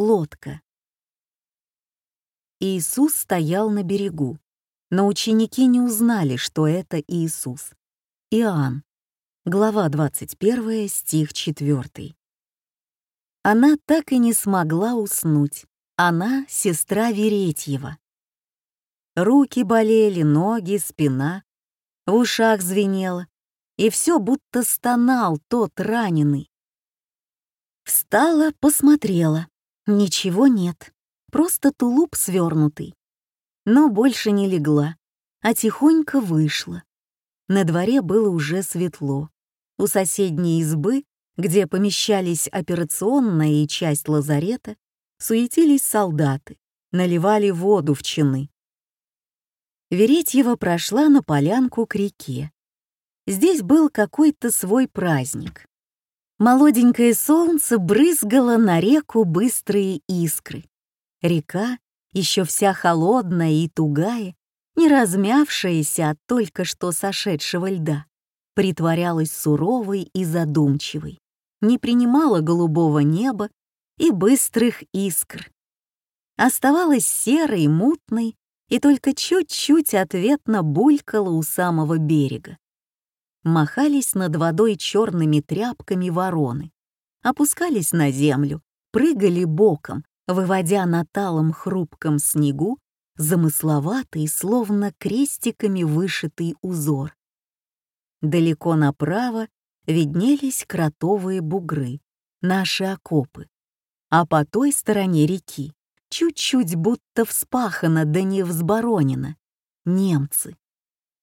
лодка. Иисус стоял на берегу, но ученики не узнали, что это Иисус. Иоанн, глава 21, стих 4. Она так и не смогла уснуть. Она — сестра Веретьева. Руки болели, ноги, спина, в ушах звенело, и все будто стонал тот раненый. Встала, посмотрела. Ничего нет, просто тулуп свернутый. Но больше не легла, а тихонько вышла. На дворе было уже светло. У соседней избы, где помещались операционная и часть лазарета, суетились солдаты, наливали воду в чины. Веретьева прошла на полянку к реке. Здесь был какой-то свой праздник. Молоденькое солнце брызгало на реку быстрые искры. Река, еще вся холодная и тугая, не размявшаяся от только что сошедшего льда, притворялась суровой и задумчивой, не принимала голубого неба и быстрых искр. Оставалась серой, мутной и только чуть-чуть ответно булькала у самого берега махались над водой черными тряпками вороны, опускались на землю, прыгали боком, выводя на талом хрупком снегу замысловатый, словно крестиками вышитый узор. Далеко направо виднелись кротовые бугры, наши окопы, а по той стороне реки, чуть-чуть будто вспахано да не взборонено, немцы.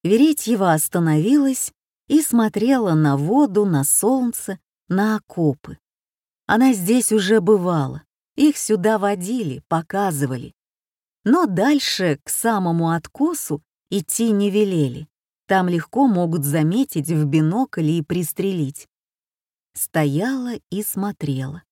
Веретьева остановилась и смотрела на воду, на солнце, на окопы. Она здесь уже бывала, их сюда водили, показывали. Но дальше, к самому откосу, идти не велели. Там легко могут заметить в бинокль и пристрелить. Стояла и смотрела.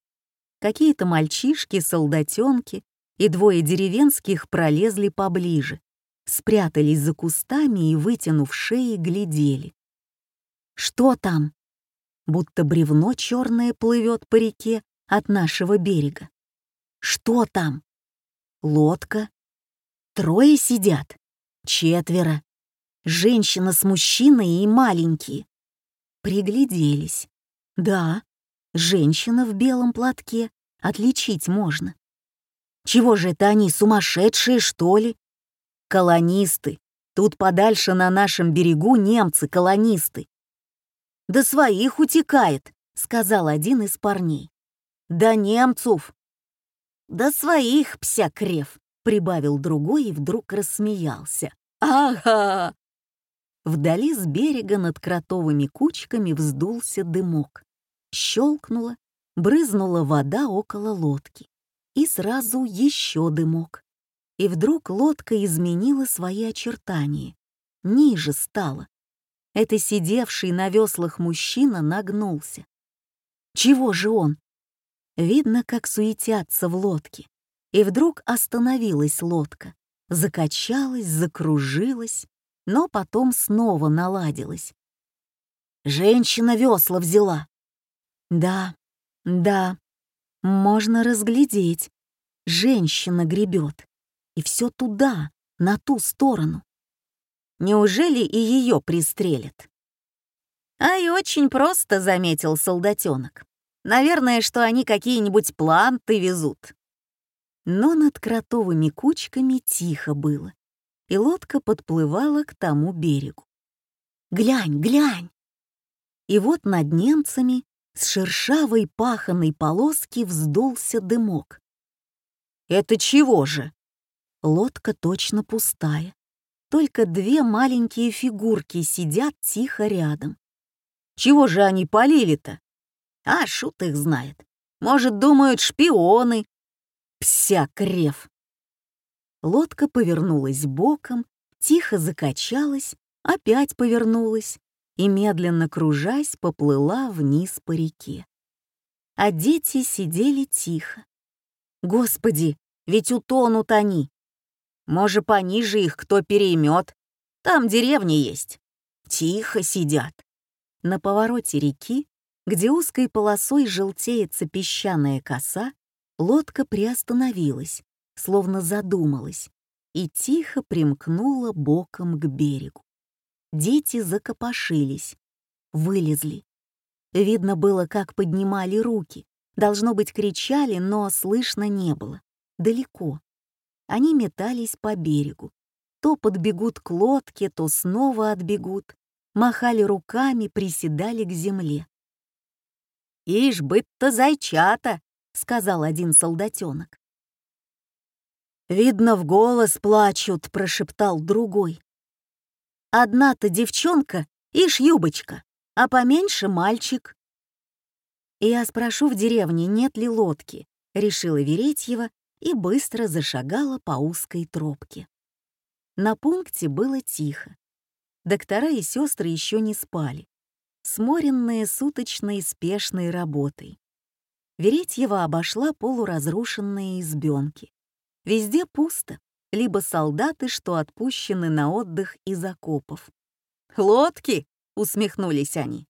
Какие-то мальчишки, солдатенки и двое деревенских пролезли поближе, спрятались за кустами и, вытянув шеи, глядели. Что там? Будто бревно черное плывет по реке от нашего берега. Что там? Лодка? Трое сидят? Четверо. Женщина с мужчиной и маленькие. Пригляделись. Да, женщина в белом платке. Отличить можно. Чего же это они, сумасшедшие, что ли? Колонисты. Тут подальше на нашем берегу немцы-колонисты. «Да своих утекает», — сказал один из парней. «Да немцев». «Да своих, псякрев», — прибавил другой и вдруг рассмеялся. «Ага!» Вдали с берега над кротовыми кучками вздулся дымок. Щелкнула, брызнула вода около лодки. И сразу еще дымок. И вдруг лодка изменила свои очертания. Ниже стала, это сидевший на веслах мужчина нагнулся. Чего же он? Видно, как суетятся в лодке. И вдруг остановилась лодка, закачалась, закружилась, но потом снова наладилась. Женщина весла взяла. Да, да, можно разглядеть. Женщина гребет. И все туда, на ту сторону. Неужели и ее пристрелят? А и очень просто, заметил солдатенок. Наверное, что они какие-нибудь планты везут. Но над кротовыми кучками тихо было, и лодка подплывала к тому берегу. «Глянь, глянь!» И вот над немцами с шершавой паханой полоски вздулся дымок. «Это чего же?» Лодка точно пустая только две маленькие фигурки сидят тихо рядом. Чего же они полили-то? А шут их знает. Может, думают, шпионы. Пся крев. Лодка повернулась боком, тихо закачалась, опять повернулась и, медленно кружась, поплыла вниз по реке. А дети сидели тихо. Господи, ведь утонут они. Может, пониже их кто переймет. Там деревни есть. Тихо сидят. На повороте реки, где узкой полосой желтеется песчаная коса, Лодка приостановилась, словно задумалась, и тихо примкнула боком к берегу. Дети закопошились, вылезли. Видно было, как поднимали руки. Должно быть, кричали, но слышно не было. Далеко. Они метались по берегу. То подбегут к лодке, то снова отбегут. Махали руками, приседали к земле. «Ишь, быть-то зайчата!» — сказал один солдатенок. «Видно, в голос плачут», — прошептал другой. «Одна-то девчонка, ишь, юбочка, а поменьше мальчик». «Я спрошу в деревне, нет ли лодки», — решила Веретьева и быстро зашагала по узкой тропке. На пункте было тихо. Доктора и сестры еще не спали, сморенные суточной спешной работой. Веретьева обошла полуразрушенные избенки. Везде пусто, либо солдаты, что отпущены на отдых из окопов. «Лодки!» — усмехнулись они.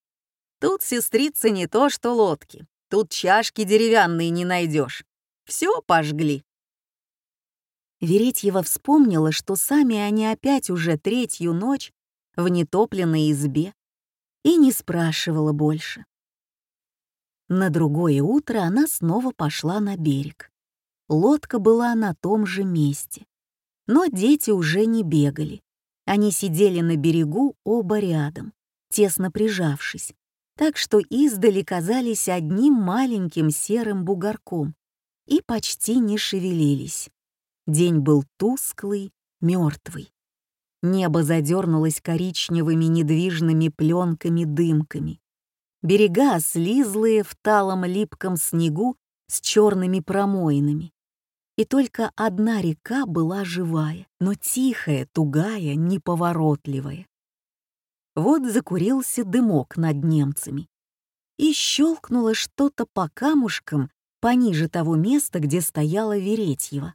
«Тут, сестрица, не то что лодки. Тут чашки деревянные не найдешь. Все пожгли». Веретьева вспомнила, что сами они опять уже третью ночь в нетопленной избе, и не спрашивала больше. На другое утро она снова пошла на берег. Лодка была на том же месте. Но дети уже не бегали. Они сидели на берегу оба рядом, тесно прижавшись, так что издали казались одним маленьким серым бугорком и почти не шевелились. День был тусклый, мертвый. Небо задернулось коричневыми недвижными пленками-дымками. Берега слизлые в талом липком снегу с черными промоинами. И только одна река была живая, но тихая, тугая, неповоротливая. Вот закурился дымок над немцами. И щелкнуло что-то по камушкам пониже того места, где стояла Веретьева.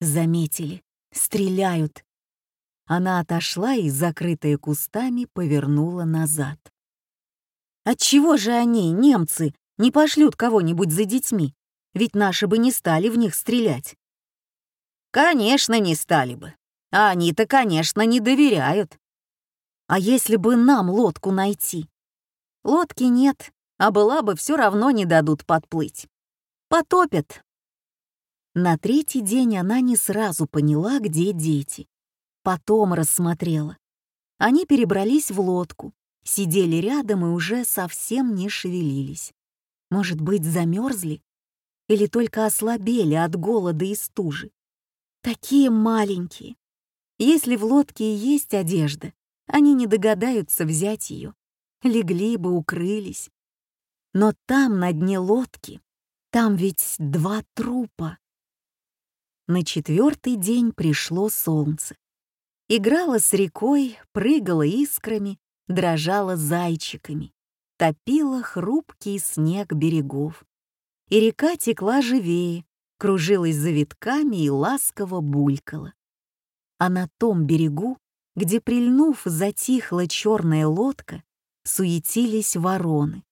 Заметили. Стреляют. Она отошла и, закрытая кустами, повернула назад. Отчего же они, немцы, не пошлют кого-нибудь за детьми? ведь наши бы не стали в них стрелять. Конечно, не стали бы. А они-то, конечно, не доверяют. А если бы нам лодку найти? Лодки нет, а была бы все равно не дадут подплыть. Потопят. На третий день она не сразу поняла, где дети. Потом рассмотрела. Они перебрались в лодку, сидели рядом и уже совсем не шевелились. Может быть, замерзли? или только ослабели от голода и стужи. Такие маленькие. Если в лодке и есть одежда, они не догадаются взять ее. Легли бы, укрылись. Но там, на дне лодки, там ведь два трупа. На четвертый день пришло солнце. Играло с рекой, прыгало искрами, дрожало зайчиками, топило хрупкий снег берегов и река текла живее, кружилась за витками и ласково булькала. А на том берегу, где, прильнув, затихла черная лодка, суетились вороны,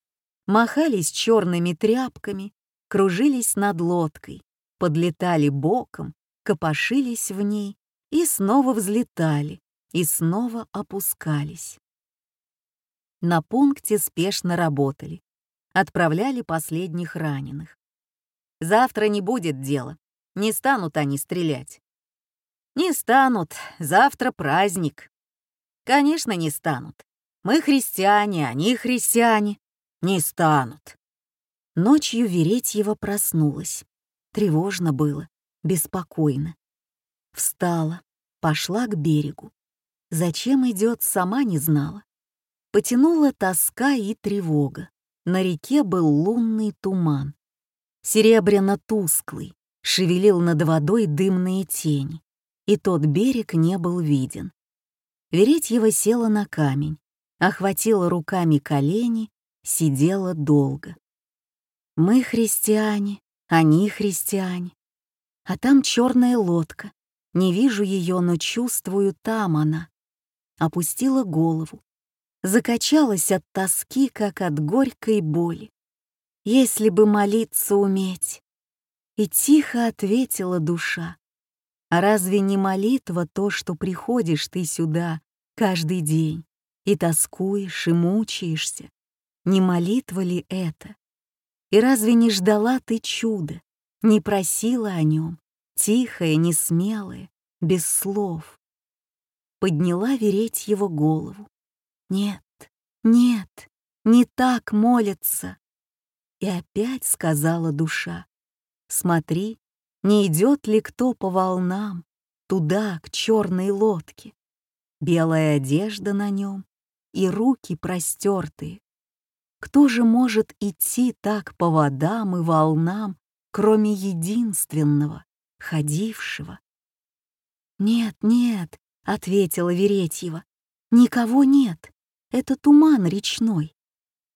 махались черными тряпками, кружились над лодкой, подлетали боком, копошились в ней и снова взлетали, и снова опускались. На пункте спешно работали, отправляли последних раненых. Завтра не будет дела, не станут они стрелять. Не станут, завтра праздник. Конечно, не станут. Мы христиане, они христиане. Не станут. Ночью Веретьева проснулась. Тревожно было, беспокойно. Встала, пошла к берегу. Зачем идет, сама не знала. Потянула тоска и тревога. На реке был лунный туман. Серебряно-тусклый, шевелил над водой дымные тени, и тот берег не был виден. Веретьева села на камень, охватила руками колени, сидела долго. Мы христиане, они христиане. А там черная лодка. Не вижу ее, но чувствую, там она. Опустила голову, закачалась от тоски, как от горькой боли. Если бы молиться уметь. И тихо ответила душа. А разве не молитва то, что приходишь ты сюда каждый день и тоскуешь, и мучаешься? Не молитва ли это? И разве не ждала ты чуда, не просила о нем, тихая, несмелая, без слов? Подняла вереть его голову. Нет, нет, не так молятся. И опять сказала душа, смотри, не идет ли кто по волнам, туда, к черной лодке. Белая одежда на нем и руки простертые. Кто же может идти так по водам и волнам, кроме единственного, ходившего? «Нет, нет», — ответила Веретьева, — «никого нет, это туман речной».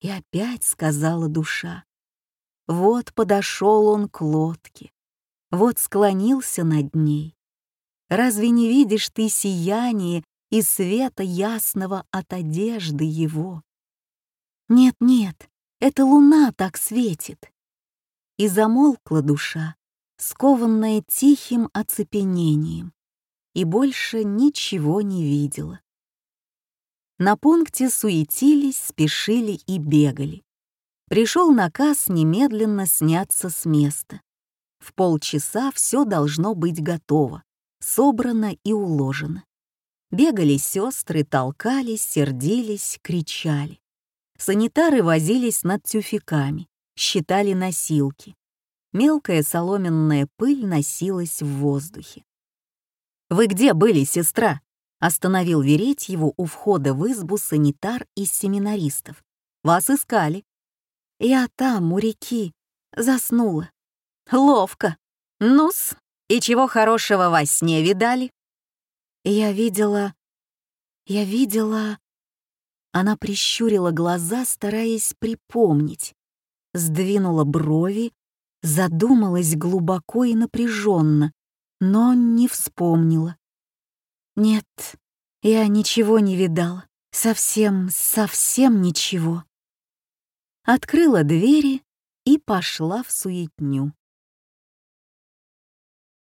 И опять сказала душа, вот подошел он к лодке, вот склонился над ней. Разве не видишь ты сияние и света ясного от одежды его? Нет-нет, это луна так светит. И замолкла душа, скованная тихим оцепенением, и больше ничего не видела. На пункте суетились, спешили и бегали. Пришел наказ немедленно сняться с места. В полчаса все должно быть готово, собрано и уложено. Бегали сестры, толкались, сердились, кричали. Санитары возились над тюфяками, считали носилки. Мелкая соломенная пыль носилась в воздухе. «Вы где были, сестра?» — остановил Веретьеву у входа в избу санитар из семинаристов. «Вас искали». «Я там, у реки, заснула. Ловко. Нус, и чего хорошего во сне видали? Я видела... Я видела... Она прищурила глаза, стараясь припомнить. Сдвинула брови, задумалась глубоко и напряженно, но не вспомнила. Нет, я ничего не видала. Совсем, совсем ничего. Открыла двери и пошла в суетню.